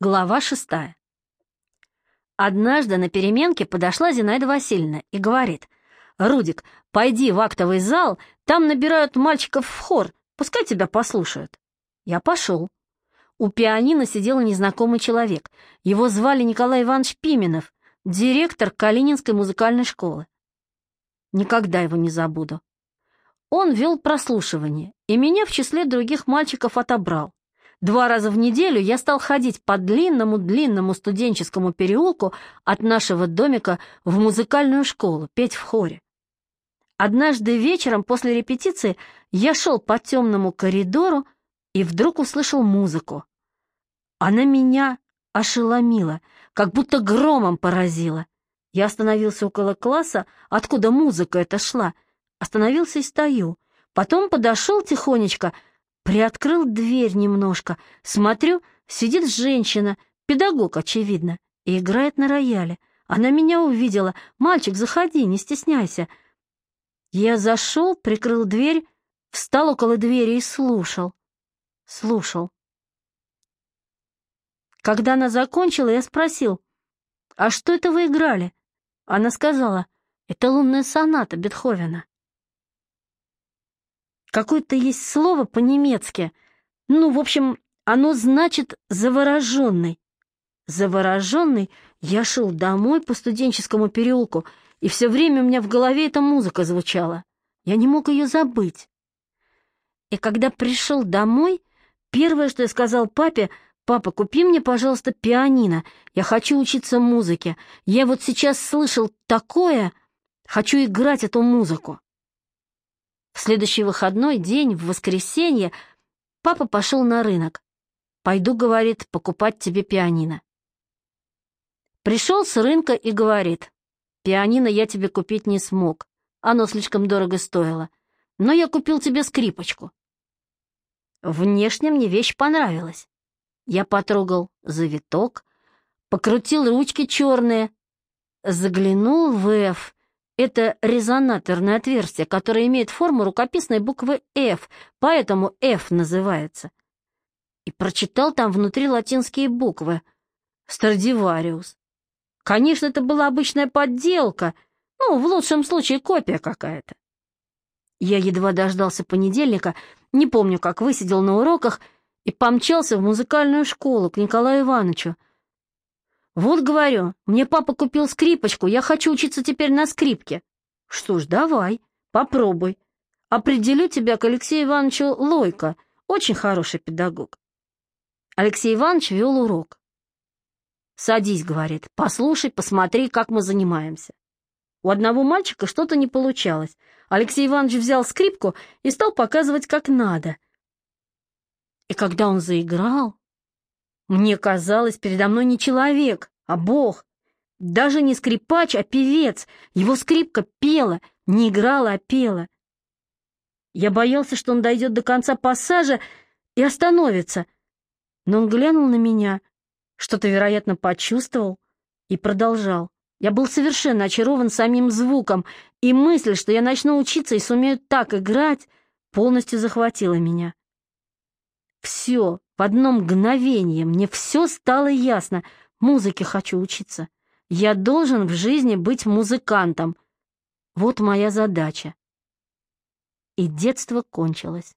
Глава шестая. Однажды на переменке подошла Зинаида Васильевна и говорит, «Рудик, пойди в актовый зал, там набирают мальчиков в хор, пускай тебя послушают». Я пошел. У пианино сидел незнакомый человек. Его звали Николай Иванович Пименов, директор Калининской музыкальной школы. Никогда его не забуду. Он вел прослушивание, и меня в числе других мальчиков отобрал. Два раза в неделю я стал ходить по длинному-длинному студенческому переулку от нашего домика в музыкальную школу, петь в хоре. Однажды вечером после репетиции я шел по темному коридору и вдруг услышал музыку. Она меня ошеломила, как будто громом поразила. Я остановился около класса, откуда музыка эта шла, остановился и стою. Потом подошел тихонечко, Приоткрыл дверь немножко. Смотрю, сидит женщина, педагог, очевидно, и играет на рояле. Она меня увидела. «Мальчик, заходи, не стесняйся». Я зашел, прикрыл дверь, встал около двери и слушал. Слушал. Когда она закончила, я спросил, «А что это вы играли?» Она сказала, «Это лунная соната Бетховена». Какое-то есть слово по-немецки. Ну, в общем, оно значит «завороженный». Завороженный я шел домой по студенческому переулку, и все время у меня в голове эта музыка звучала. Я не мог ее забыть. И когда пришел домой, первое, что я сказал папе, «Папа, купи мне, пожалуйста, пианино. Я хочу учиться музыке. Я вот сейчас слышал такое, хочу играть эту музыку». В следующий выходной день, в воскресенье, папа пошел на рынок. «Пойду, — говорит, — покупать тебе пианино». Пришел с рынка и говорит, «Пианино я тебе купить не смог, оно слишком дорого стоило, но я купил тебе скрипочку». Внешне мне вещь понравилась. Я потрогал завиток, покрутил ручки черные, заглянул в F это резонаторное отверстие, которое имеет форму рукописной буквы F, поэтому F называется. И прочитал там внутри латинские буквы. Страдивариус. Конечно, это была обычная подделка, ну, в лучшем случае копия какая-то. Я едва дождался понедельника, не помню, как высидел на уроках, и помчался в музыкальную школу к Николаю Ивановичу, «Вот, говорю, мне папа купил скрипочку, я хочу учиться теперь на скрипке». «Что ж, давай, попробуй. Определю тебя к Алексею Ивановичу Лойко, очень хороший педагог». Алексей Иванович вел урок. «Садись», — говорит, — «послушай, посмотри, как мы занимаемся». У одного мальчика что-то не получалось. Алексей Иванович взял скрипку и стал показывать, как надо. И когда он заиграл, мне казалось, передо мной не человек, а бог. Даже не скрипач, а певец. Его скрипка пела, не играла, а пела. Я боялся, что он дойдет до конца пассажа и остановится. Но он глянул на меня, что-то, вероятно, почувствовал и продолжал. Я был совершенно очарован самим звуком, и мысль, что я начну учиться и сумею так играть, полностью захватила меня. Все, в одно мгновение мне все стало ясно. Музыке хочу учиться. Я должен в жизни быть музыкантом. Вот моя задача. И детство кончилось.